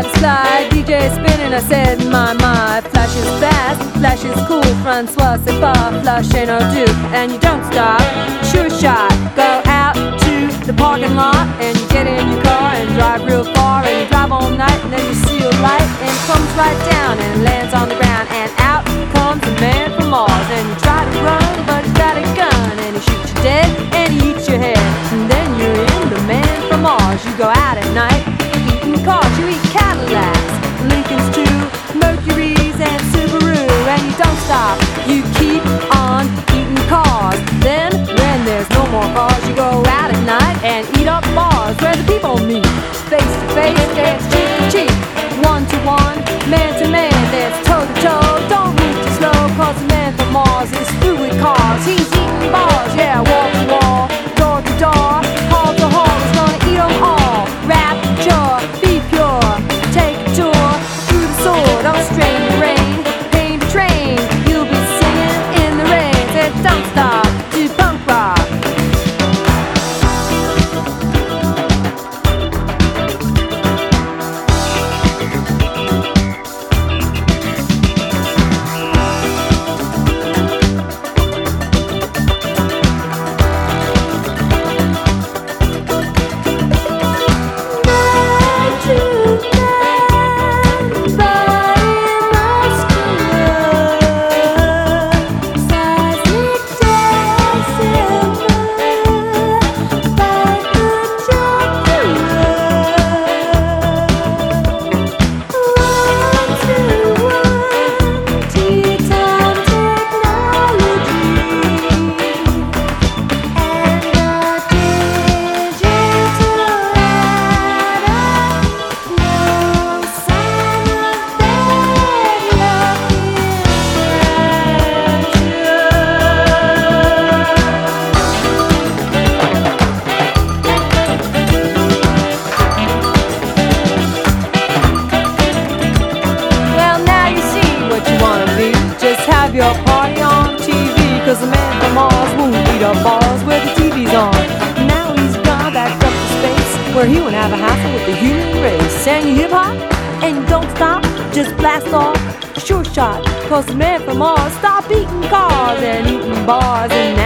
slide. DJ spinning, I said, my, my. Flash is fast, flash is cool. Francois, c'est bar, flash ain't no do. And you don't stop, sure shot. Go out to the parking lot and you get in your car and drive real far. And you drive all night and then you see a light and comes right down and lands on the ground. Where the Up bars where the TV's on. Now he's gone back up to space where he won't have a hassle with the human race. You hip hop and don't stop, just blast off. Sure shot, cause the man from Mars stopped eating cars and eating bars, and